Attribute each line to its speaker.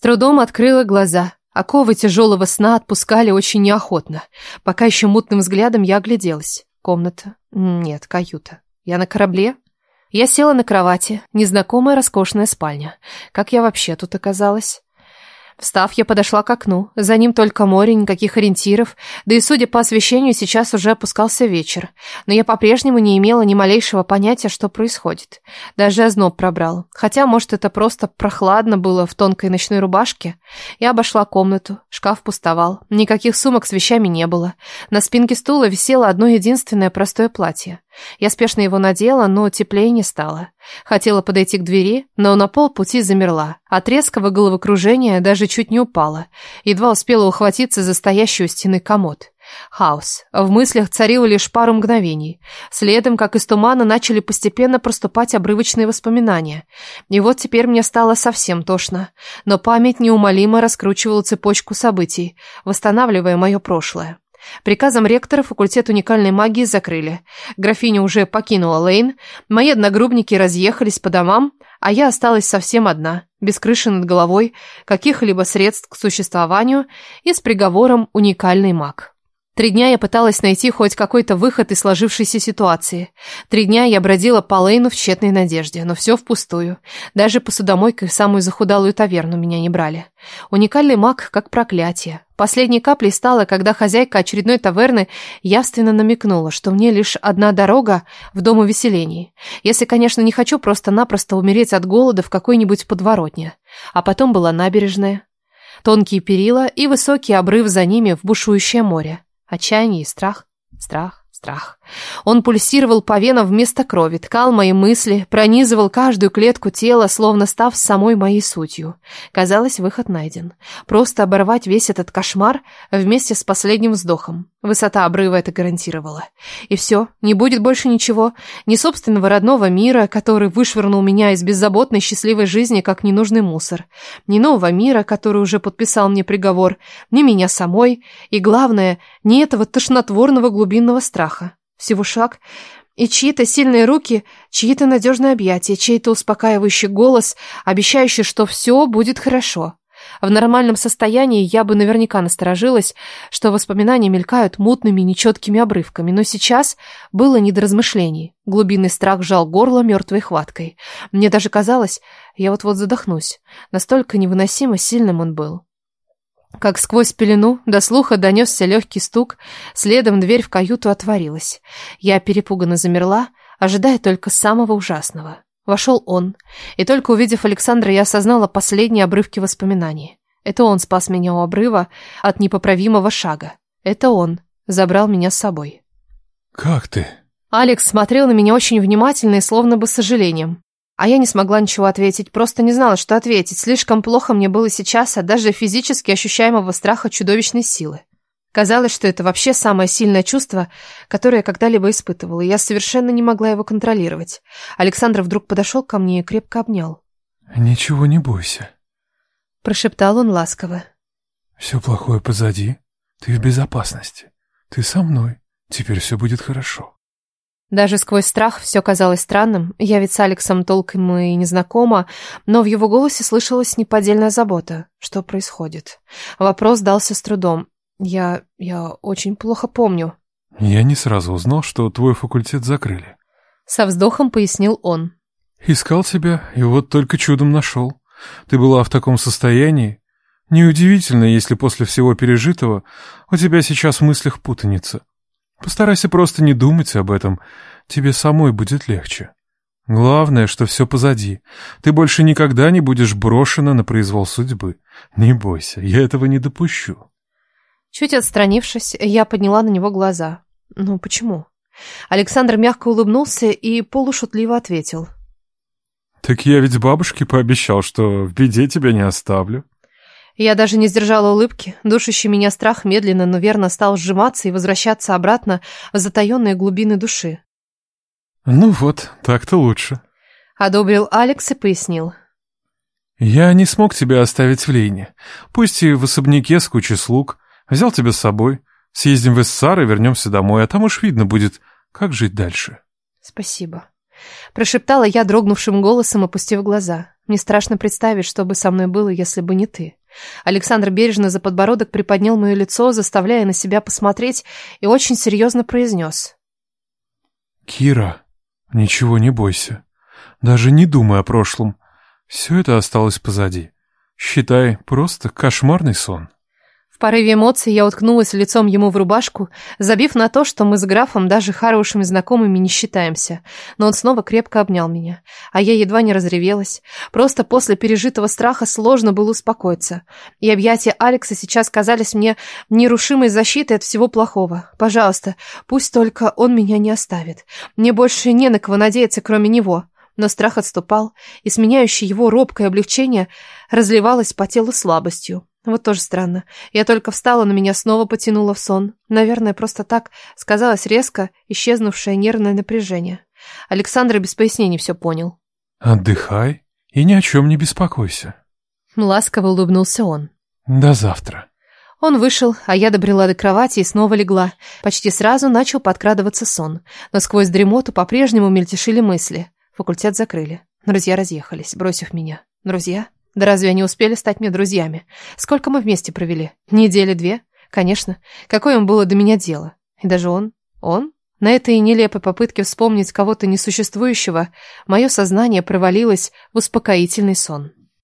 Speaker 1: С трудом открыла глаза. Оковы тяжелого сна отпускали очень неохотно. Пока еще мутным взглядом я огляделась. Комната? Нет, каюта. Я на корабле? Я села на кровати. Незнакомая роскошная спальня. Как я вообще тут оказалась? Встав, я подошла к окну. За ним только море, никаких ориентиров. Да и, судя по освещению, сейчас уже опускался вечер. Но я по-прежнему не имела ни малейшего понятия, что происходит. Даже озноб пробрал. Хотя, может, это просто прохладно было в тонкой ночной рубашке. Я обошла комнату. Шкаф пустовал. Никаких сумок с вещами не было. На спинке стула висело одно единственное простое платье. Я спешно его надела, но теплее не стало. Хотела подойти к двери, но на полпути замерла. От резкого головокружения даже чуть не упала. Едва успела ухватиться за стоящую у стены комод. Хаос. В мыслях царило лишь пару мгновений. Следом, как из тумана, начали постепенно проступать обрывочные воспоминания. И вот теперь мне стало совсем тошно. Но память неумолимо раскручивала цепочку событий, восстанавливая мое прошлое. Приказом ректора факультет уникальной магии закрыли. Графиня уже покинула Лейн, мои одногруппники разъехались по домам, а я осталась совсем одна, без крыши над головой, каких-либо средств к существованию и с приговором «уникальный маг». Три дня я пыталась найти хоть какой-то выход из сложившейся ситуации. Три дня я бродила по Лейну в тщетной надежде, но все впустую. Даже посудомойкой в самую захудалую таверну меня не брали. Уникальный маг как проклятие. Последней каплей стало, когда хозяйка очередной таверны явственно намекнула, что мне лишь одна дорога в дом увеселений. Если, конечно, не хочу просто-напросто умереть от голода в какой-нибудь подворотне. А потом была набережная. Тонкие перила и высокий обрыв за ними в бушующее море. Отчаяние и страх, страх, страх. Он пульсировал по венам вместо крови, ткал мои мысли, пронизывал каждую клетку тела, словно став самой моей сутью. Казалось, выход найден. Просто оборвать весь этот кошмар вместе с последним вздохом. Высота обрыва это гарантировала. И все, не будет больше ничего, ни собственного родного мира, который вышвырнул меня из беззаботной счастливой жизни, как ненужный мусор, ни нового мира, который уже подписал мне приговор, ни меня самой, и, главное, ни этого тошнотворного глубинного страха. Всего шаг, и чьи-то сильные руки, чьи-то надежные объятия, чей-то успокаивающий голос, обещающий, что все будет хорошо. В нормальном состоянии я бы наверняка насторожилась, что воспоминания мелькают мутными, нечеткими обрывками, но сейчас было не до размышлений. Глубинный страх сжал горло мертвой хваткой. Мне даже казалось, я вот-вот задохнусь. Настолько невыносимо сильным он был. Как сквозь пелену до слуха донесся легкий стук, следом дверь в каюту отворилась. Я перепуганно замерла, ожидая только самого ужасного. Вошел он, и только увидев Александра, я осознала последние обрывки воспоминаний. Это он спас меня у обрыва от непоправимого шага. Это он забрал меня с собой.
Speaker 2: «Как ты?»
Speaker 1: Алекс смотрел на меня очень внимательно и словно бы с сожалением. А я не смогла ничего ответить, просто не знала, что ответить. Слишком плохо мне было сейчас от даже физически ощущаемого страха чудовищной силы. Казалось, что это вообще самое сильное чувство, которое я когда-либо испытывала, и я совершенно не могла его контролировать. Александр вдруг подошел ко мне и крепко обнял.
Speaker 2: «Ничего не бойся», —
Speaker 1: прошептал он ласково.
Speaker 2: «Все плохое позади. Ты в безопасности. Ты со мной. Теперь все будет хорошо».
Speaker 1: Даже сквозь страх все казалось странным. Я ведь с Алексом толком и не знакома, но в его голосе слышалась неподдельная забота. Что происходит? Вопрос дался с трудом. Я... я очень плохо помню.
Speaker 2: Я не сразу узнал, что твой факультет закрыли.
Speaker 1: Со вздохом пояснил он.
Speaker 2: Искал тебя, и вот только чудом нашел. Ты была в таком состоянии. Неудивительно, если после всего пережитого у тебя сейчас в мыслях путаница. Постарайся просто не думать об этом, тебе самой будет легче. Главное, что все позади. Ты больше никогда не будешь брошена на произвол судьбы. Не бойся, я этого не допущу.
Speaker 1: Чуть отстранившись, я подняла на него глаза. Ну, почему? Александр мягко улыбнулся и полушутливо ответил.
Speaker 2: Так я ведь бабушке пообещал, что в беде тебя не оставлю.
Speaker 1: Я даже не сдержала улыбки. Душащий меня страх медленно, но верно стал сжиматься и возвращаться обратно в затаенные глубины души.
Speaker 2: «Ну вот, так-то лучше», —
Speaker 1: одобрил Алекс и пояснил.
Speaker 2: «Я не смог тебя оставить в Лейне. Пусть и в особняке с кучей слуг. Взял тебя с собой. Съездим в Эссар и вернемся домой, а там уж видно будет, как жить дальше».
Speaker 1: «Спасибо». Прошептала я дрогнувшим голосом, опустив глаза. Мне страшно представить, что бы со мной было, если бы не ты. Александр бережно за подбородок приподнял мое лицо, заставляя на себя посмотреть, и очень серьезно произнес.
Speaker 2: «Кира, ничего не бойся. Даже не думай о прошлом. Все это осталось позади. Считай, просто кошмарный сон».
Speaker 1: Порыве эмоций я уткнулась лицом ему в рубашку, забив на то, что мы с графом даже хорошими знакомыми не считаемся. Но он снова крепко обнял меня, а я едва не разревелась. Просто после пережитого страха сложно было успокоиться. И объятия Алекса сейчас казались мне нерушимой защитой от всего плохого. Пожалуйста, пусть только он меня не оставит. Мне больше не на кого надеяться, кроме него. Но страх отступал, и сменяющее его робкое облегчение разливалось по телу слабостью. Вот тоже странно. Я только встала, но меня снова потянуло в сон. Наверное, просто так сказалось резко исчезнувшее нервное напряжение. Александр без пояснений все понял.
Speaker 2: «Отдыхай и ни о чем не беспокойся».
Speaker 1: Ласково улыбнулся он.
Speaker 2: «До завтра».
Speaker 1: Он вышел, а я добрела до кровати и снова легла. Почти сразу начал подкрадываться сон. Но сквозь дремоту по-прежнему мельтешили мысли. Факультет закрыли. Друзья разъехались, бросив меня. Друзья? Да разве они успели стать мне друзьями? Сколько мы вместе провели? Недели две? Конечно. Какое им было до меня дело? И даже он? Он? На этой нелепой попытке вспомнить кого-то несуществующего, мое сознание провалилось в успокоительный сон.